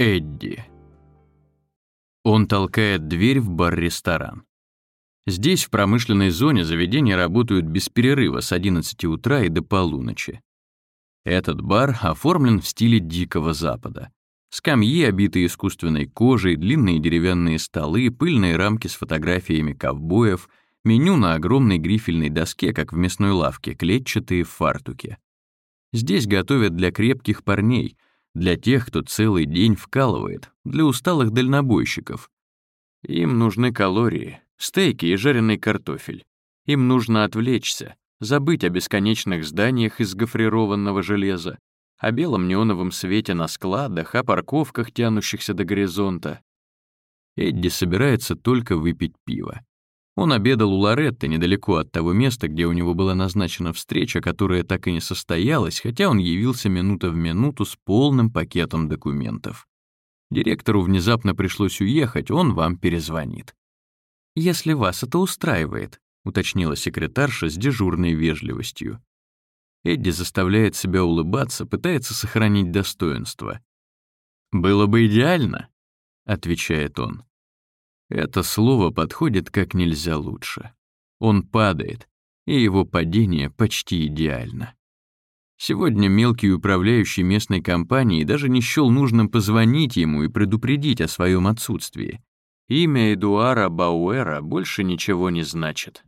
Эдди. Он толкает дверь в бар-ресторан. Здесь, в промышленной зоне, заведения работают без перерыва с 11 утра и до полуночи. Этот бар оформлен в стиле Дикого Запада. Скамьи, обитые искусственной кожей, длинные деревянные столы, пыльные рамки с фотографиями ковбоев, меню на огромной грифельной доске, как в мясной лавке, клетчатые в фартуке. Здесь готовят для крепких парней, для тех, кто целый день вкалывает, для усталых дальнобойщиков. Им нужны калории, стейки и жареный картофель. Им нужно отвлечься, забыть о бесконечных зданиях из гофрированного железа, о белом неоновом свете на складах, о парковках, тянущихся до горизонта. Эдди собирается только выпить пиво. Он обедал у Лоретты недалеко от того места, где у него была назначена встреча, которая так и не состоялась, хотя он явился минута в минуту с полным пакетом документов. Директору внезапно пришлось уехать, он вам перезвонит. «Если вас это устраивает», — уточнила секретарша с дежурной вежливостью. Эдди заставляет себя улыбаться, пытается сохранить достоинство. «Было бы идеально», — отвечает он. Это слово подходит как нельзя лучше. Он падает, и его падение почти идеально. Сегодня мелкий управляющий местной компанией даже не счел нужным позвонить ему и предупредить о своем отсутствии. Имя Эдуара Бауэра больше ничего не значит.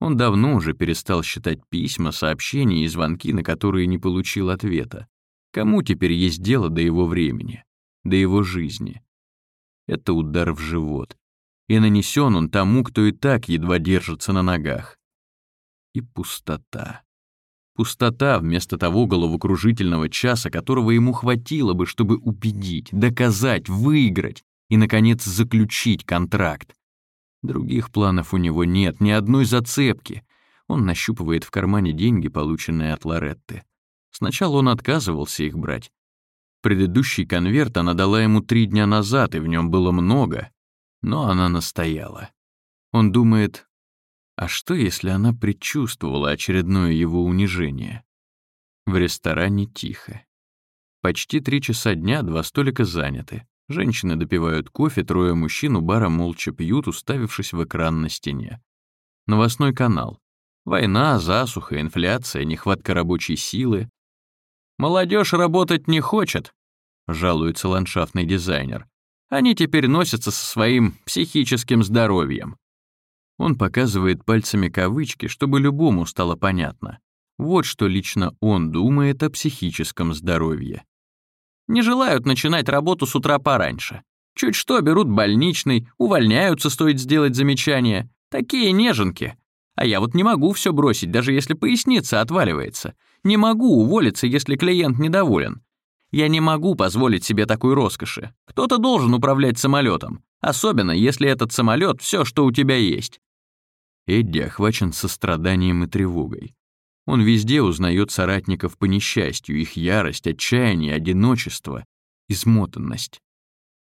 Он давно уже перестал считать письма, сообщения и звонки, на которые не получил ответа. Кому теперь есть дело до его времени, до его жизни? Это удар в живот и нанесен он тому, кто и так едва держится на ногах. И пустота. Пустота вместо того головокружительного часа, которого ему хватило бы, чтобы убедить, доказать, выиграть и, наконец, заключить контракт. Других планов у него нет, ни одной зацепки. Он нащупывает в кармане деньги, полученные от Лоретты. Сначала он отказывался их брать. Предыдущий конверт она дала ему три дня назад, и в нем было много, но она настояла. Он думает, а что, если она предчувствовала очередное его унижение? В ресторане тихо. Почти три часа дня, два столика заняты. Женщины допивают кофе, трое мужчин у бара молча пьют, уставившись в экран на стене. Новостной канал. Война, засуха, инфляция, нехватка рабочей силы. «Молодежь работать не хочет», — жалуется ландшафтный дизайнер. Они теперь носятся со своим психическим здоровьем. Он показывает пальцами кавычки, чтобы любому стало понятно. Вот что лично он думает о психическом здоровье. Не желают начинать работу с утра пораньше. Чуть что берут больничный, увольняются, стоит сделать замечание. Такие неженки. А я вот не могу все бросить, даже если поясница отваливается. Не могу уволиться, если клиент недоволен. Я не могу позволить себе такой роскоши. Кто-то должен управлять самолетом, особенно если этот самолет все, что у тебя есть. Эдди охвачен состраданием и тревогой. Он везде узнает соратников по несчастью, их ярость, отчаяние, одиночество, измотанность.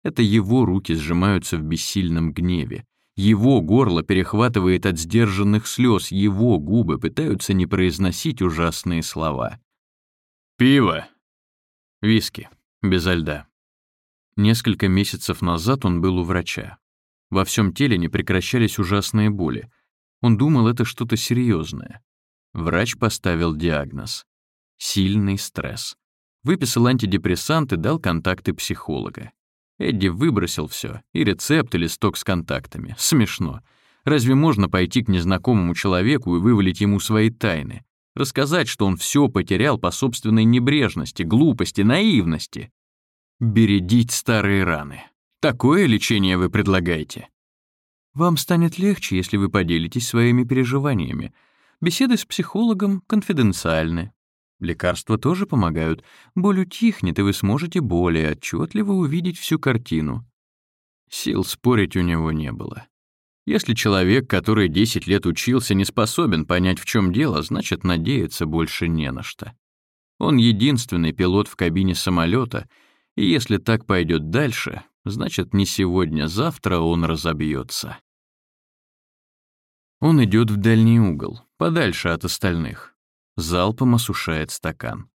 Это его руки сжимаются в бессильном гневе. Его горло перехватывает от сдержанных слез, его губы пытаются не произносить ужасные слова. «Пиво!» Виски, безо льда. Несколько месяцев назад он был у врача. Во всем теле не прекращались ужасные боли. Он думал, это что-то серьезное. Врач поставил диагноз. Сильный стресс. Выписал антидепрессанты, дал контакты психолога. Эдди выбросил все, и рецепт, и листок с контактами. Смешно. Разве можно пойти к незнакомому человеку и вывалить ему свои тайны? Рассказать, что он все потерял по собственной небрежности, глупости, наивности. Бередить старые раны. Такое лечение вы предлагаете? Вам станет легче, если вы поделитесь своими переживаниями. Беседы с психологом конфиденциальны. Лекарства тоже помогают. Боль утихнет, и вы сможете более отчетливо увидеть всю картину. Сил спорить у него не было. Если человек, который 10 лет учился, не способен понять, в чем дело, значит, надеяться больше не на что. Он единственный пилот в кабине самолета, и если так пойдет дальше, значит, не сегодня-завтра он разобьется. Он идет в дальний угол, подальше от остальных. Залпом осушает стакан.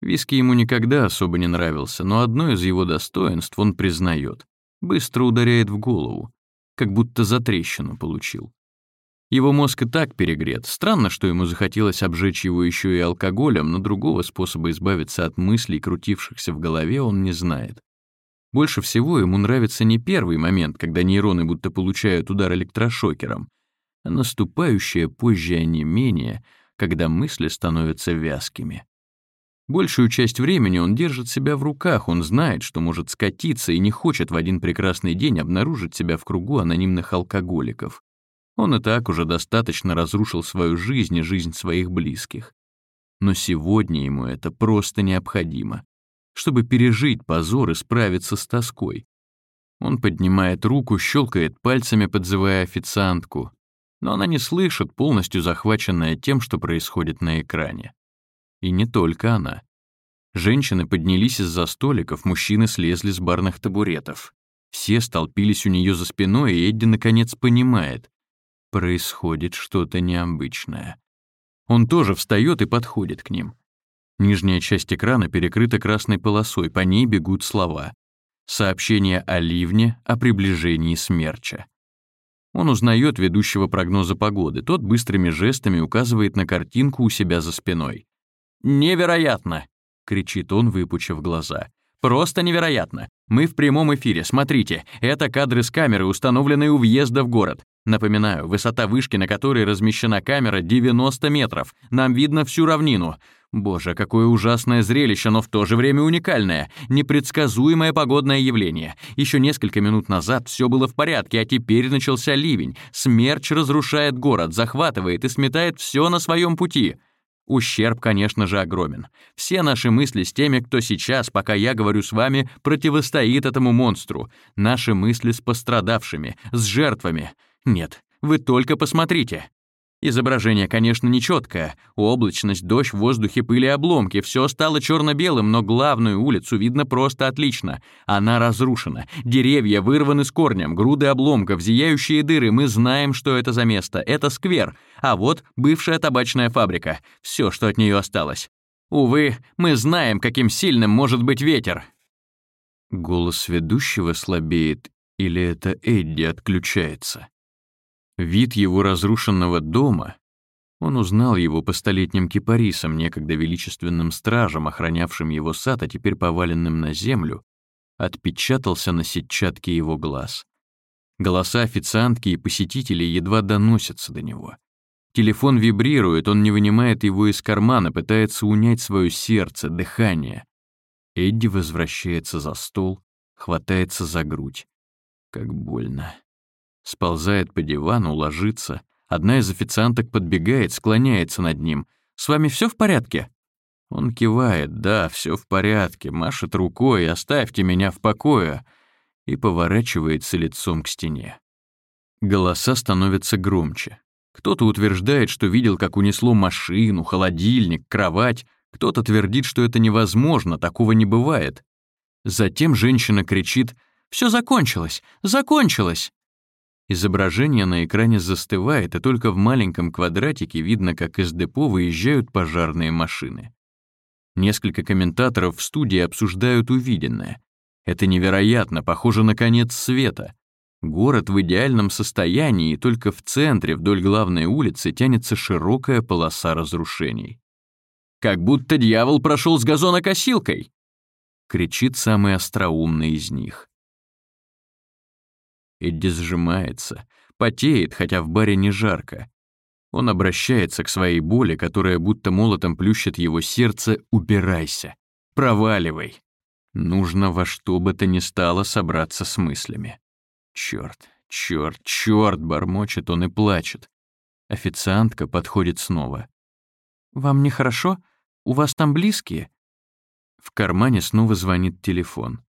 Виски ему никогда особо не нравился, но одно из его достоинств он признает. Быстро ударяет в голову, как будто за трещину получил. Его мозг и так перегрет. Странно, что ему захотелось обжечь его еще и алкоголем, но другого способа избавиться от мыслей, крутившихся в голове, он не знает. Больше всего ему нравится не первый момент, когда нейроны будто получают удар электрошокером, а наступающее позже онемение, когда мысли становятся вязкими. Большую часть времени он держит себя в руках, он знает, что может скатиться и не хочет в один прекрасный день обнаружить себя в кругу анонимных алкоголиков. Он и так уже достаточно разрушил свою жизнь и жизнь своих близких. Но сегодня ему это просто необходимо, чтобы пережить позор и справиться с тоской. Он поднимает руку, щелкает пальцами, подзывая официантку, но она не слышит, полностью захваченная тем, что происходит на экране. И не только она. Женщины поднялись из-за столиков, мужчины слезли с барных табуретов. Все столпились у нее за спиной, и Эдди наконец понимает происходит что-то необычное. Он тоже встает и подходит к ним. Нижняя часть экрана перекрыта красной полосой, по ней бегут слова. Сообщение о ливне, о приближении смерча. Он узнает ведущего прогноза погоды. Тот быстрыми жестами указывает на картинку у себя за спиной. «Невероятно!» — кричит он, выпучив глаза. «Просто невероятно! Мы в прямом эфире, смотрите. Это кадры с камеры, установленные у въезда в город. Напоминаю, высота вышки, на которой размещена камера, 90 метров. Нам видно всю равнину. Боже, какое ужасное зрелище, но в то же время уникальное. Непредсказуемое погодное явление. Еще несколько минут назад все было в порядке, а теперь начался ливень. Смерч разрушает город, захватывает и сметает все на своем пути. Ущерб, конечно же, огромен. Все наши мысли с теми, кто сейчас, пока я говорю с вами, противостоит этому монстру. Наши мысли с пострадавшими, с жертвами. Нет, вы только посмотрите. Изображение, конечно, нечеткое. Облачность, дождь в воздухе, пыли обломки. Все стало черно-белым, но главную улицу видно просто отлично. Она разрушена. Деревья вырваны с корнем, груды обломков, зияющие дыры. Мы знаем, что это за место. Это сквер. А вот бывшая табачная фабрика. Все, что от нее осталось. Увы, мы знаем, каким сильным может быть ветер. Голос ведущего слабеет, или это Эдди отключается? Вид его разрушенного дома, он узнал его по столетним кипарисам, некогда величественным стражем, охранявшим его сад, а теперь поваленным на землю, отпечатался на сетчатке его глаз. Голоса официантки и посетителей едва доносятся до него. Телефон вибрирует, он не вынимает его из кармана, пытается унять свое сердце, дыхание. Эдди возвращается за стол, хватается за грудь. Как больно. Сползает по дивану, ложится. Одна из официанток подбегает, склоняется над ним. «С вами все в порядке?» Он кивает, да, все в порядке, машет рукой, оставьте меня в покое, и поворачивается лицом к стене. Голоса становятся громче. Кто-то утверждает, что видел, как унесло машину, холодильник, кровать, кто-то твердит, что это невозможно, такого не бывает. Затем женщина кричит «Все закончилось! Закончилось!» Изображение на экране застывает, и только в маленьком квадратике видно, как из депо выезжают пожарные машины. Несколько комментаторов в студии обсуждают увиденное. Это невероятно, похоже на конец света. Город в идеальном состоянии, и только в центре, вдоль главной улицы, тянется широкая полоса разрушений. «Как будто дьявол прошел с газонокосилкой!» — кричит самый остроумный из них. Эдди сжимается, потеет, хотя в баре не жарко. Он обращается к своей боли, которая будто молотом плющит его сердце «Убирайся! Проваливай!» Нужно во что бы то ни стало собраться с мыслями. Черт, черт, черт, бормочет он и плачет. Официантка подходит снова. «Вам нехорошо? У вас там близкие?» В кармане снова звонит телефон.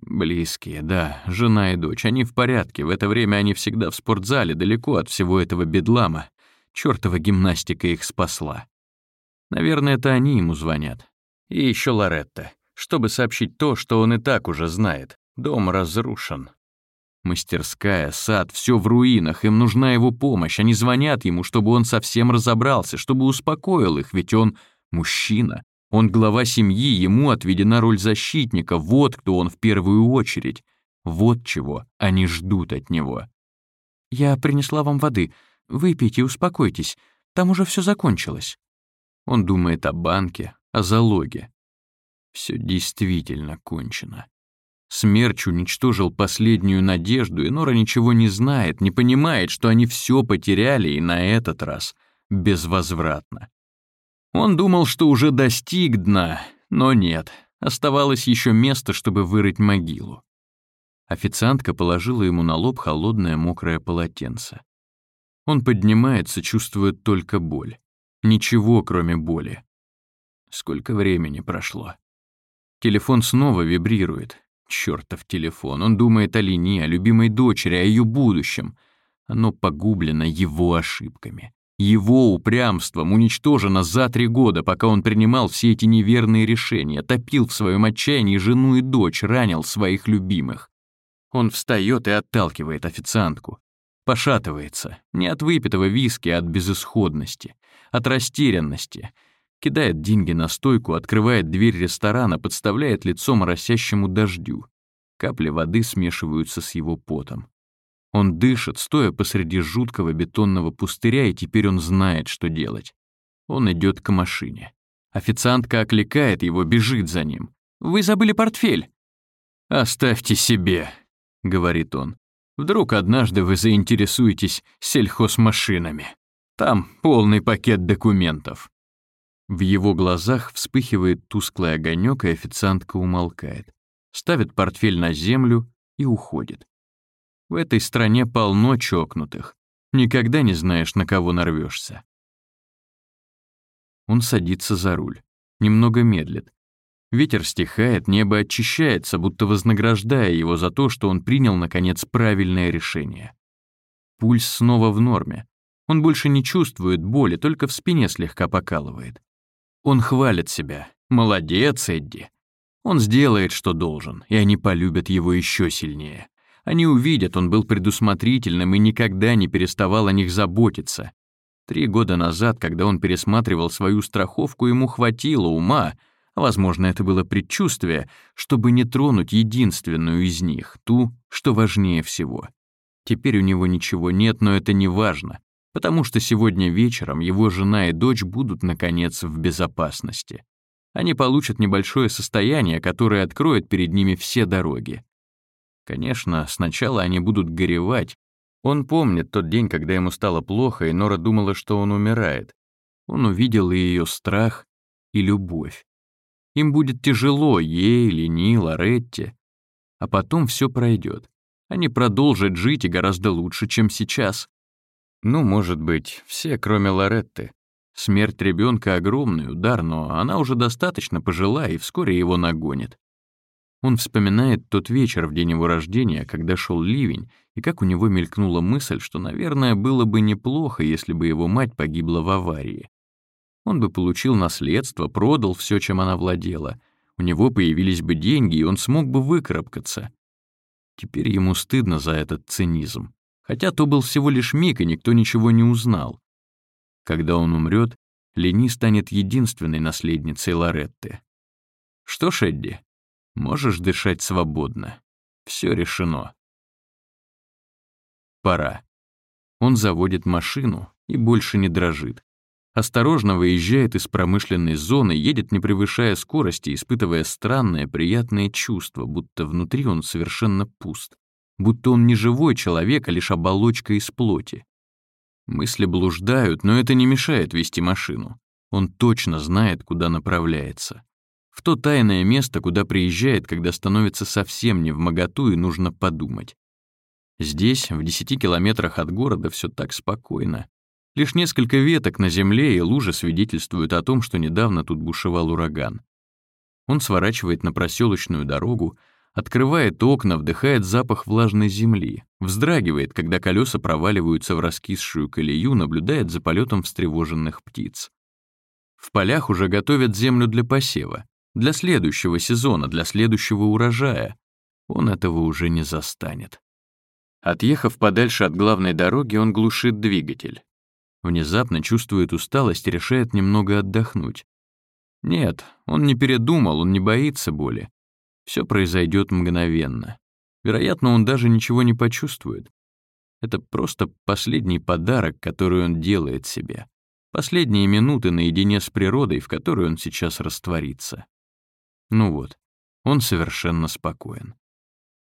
Близкие, да, жена и дочь, они в порядке. В это время они всегда в спортзале, далеко от всего этого бедлама. Чёртова гимнастика их спасла. Наверное, это они ему звонят. И еще Лоретта, чтобы сообщить то, что он и так уже знает. Дом разрушен. Мастерская, сад, все в руинах, им нужна его помощь. Они звонят ему, чтобы он совсем разобрался, чтобы успокоил их, ведь он мужчина. Он глава семьи, ему отведена роль защитника, вот кто он в первую очередь. Вот чего они ждут от него. «Я принесла вам воды. Выпейте успокойтесь. Там уже все закончилось». Он думает о банке, о залоге. Все действительно кончено. Смерч уничтожил последнюю надежду, и Нора ничего не знает, не понимает, что они все потеряли, и на этот раз безвозвратно. Он думал, что уже достиг дна, но нет, оставалось еще место, чтобы вырыть могилу. Официантка положила ему на лоб холодное мокрое полотенце. Он поднимается, чувствует только боль. Ничего, кроме боли. Сколько времени прошло? Телефон снова вибрирует. Чёртов телефон. Он думает о Лине, о любимой дочери, о ее будущем. Оно погублено его ошибками. Его упрямством уничтожено за три года, пока он принимал все эти неверные решения, топил в своем отчаянии жену и дочь, ранил своих любимых. Он встает и отталкивает официантку. Пошатывается. Не от выпитого виски, а от безысходности. От растерянности. Кидает деньги на стойку, открывает дверь ресторана, подставляет лицо моросящему дождю. Капли воды смешиваются с его потом. Он дышит, стоя посреди жуткого бетонного пустыря, и теперь он знает, что делать. Он идет к машине. Официантка окликает его, бежит за ним. «Вы забыли портфель!» «Оставьте себе», — говорит он. «Вдруг однажды вы заинтересуетесь сельхозмашинами. Там полный пакет документов». В его глазах вспыхивает тусклый огонек, и официантка умолкает. Ставит портфель на землю и уходит. В этой стране полно чокнутых. Никогда не знаешь, на кого нарвешься. Он садится за руль. Немного медлит. Ветер стихает, небо очищается, будто вознаграждая его за то, что он принял, наконец, правильное решение. Пульс снова в норме. Он больше не чувствует боли, только в спине слегка покалывает. Он хвалит себя. «Молодец, Эдди». Он сделает, что должен, и они полюбят его еще сильнее. Они увидят, он был предусмотрительным и никогда не переставал о них заботиться. Три года назад, когда он пересматривал свою страховку, ему хватило ума, а, возможно, это было предчувствие, чтобы не тронуть единственную из них, ту, что важнее всего. Теперь у него ничего нет, но это не важно, потому что сегодня вечером его жена и дочь будут, наконец, в безопасности. Они получат небольшое состояние, которое откроет перед ними все дороги. Конечно, сначала они будут горевать. Он помнит тот день, когда ему стало плохо, и Нора думала, что он умирает. Он увидел и ее страх, и любовь. Им будет тяжело, ей, Лени, Лоретте. А потом все пройдет. Они продолжат жить и гораздо лучше, чем сейчас. Ну, может быть, все, кроме Лоретты. Смерть ребенка огромный удар, но она уже достаточно пожила и вскоре его нагонит. Он вспоминает тот вечер в день его рождения, когда шел ливень, и как у него мелькнула мысль, что, наверное, было бы неплохо, если бы его мать погибла в аварии. Он бы получил наследство, продал все, чем она владела. У него появились бы деньги, и он смог бы выкарабкаться. Теперь ему стыдно за этот цинизм. Хотя то был всего лишь миг, и никто ничего не узнал. Когда он умрет, Лени станет единственной наследницей Лоретты. Что ж, Эдди, Можешь дышать свободно. Все решено. Пора. Он заводит машину и больше не дрожит. Осторожно выезжает из промышленной зоны, едет не превышая скорости, испытывая странное, приятное чувство, будто внутри он совершенно пуст. Будто он не живой человек, а лишь оболочка из плоти. Мысли блуждают, но это не мешает вести машину. Он точно знает, куда направляется в то тайное место, куда приезжает, когда становится совсем не в моготу и нужно подумать. Здесь, в десяти километрах от города, все так спокойно. Лишь несколько веток на земле и лужи свидетельствуют о том, что недавно тут бушевал ураган. Он сворачивает на проселочную дорогу, открывает окна, вдыхает запах влажной земли, вздрагивает, когда колеса проваливаются в раскисшую колею, наблюдает за полетом встревоженных птиц. В полях уже готовят землю для посева. Для следующего сезона, для следующего урожая. Он этого уже не застанет. Отъехав подальше от главной дороги, он глушит двигатель. Внезапно чувствует усталость и решает немного отдохнуть. Нет, он не передумал, он не боится боли. Все произойдет мгновенно. Вероятно, он даже ничего не почувствует. Это просто последний подарок, который он делает себе. Последние минуты наедине с природой, в которой он сейчас растворится. Ну вот, он совершенно спокоен.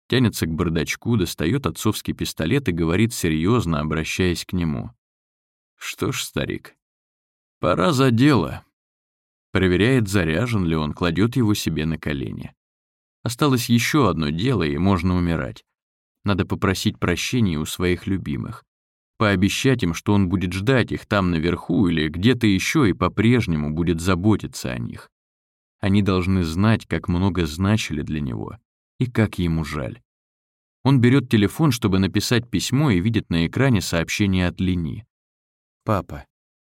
Тянется к бардачку, достает отцовский пистолет и говорит серьезно, обращаясь к нему. «Что ж, старик, пора за дело». Проверяет, заряжен ли он, кладет его себе на колени. Осталось еще одно дело, и можно умирать. Надо попросить прощения у своих любимых. Пообещать им, что он будет ждать их там наверху или где-то еще и по-прежнему будет заботиться о них. Они должны знать, как много значили для него и как ему жаль. Он берет телефон, чтобы написать письмо, и видит на экране сообщение от Лини. «Папа,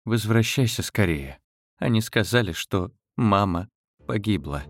возвращайся скорее. Они сказали, что мама погибла».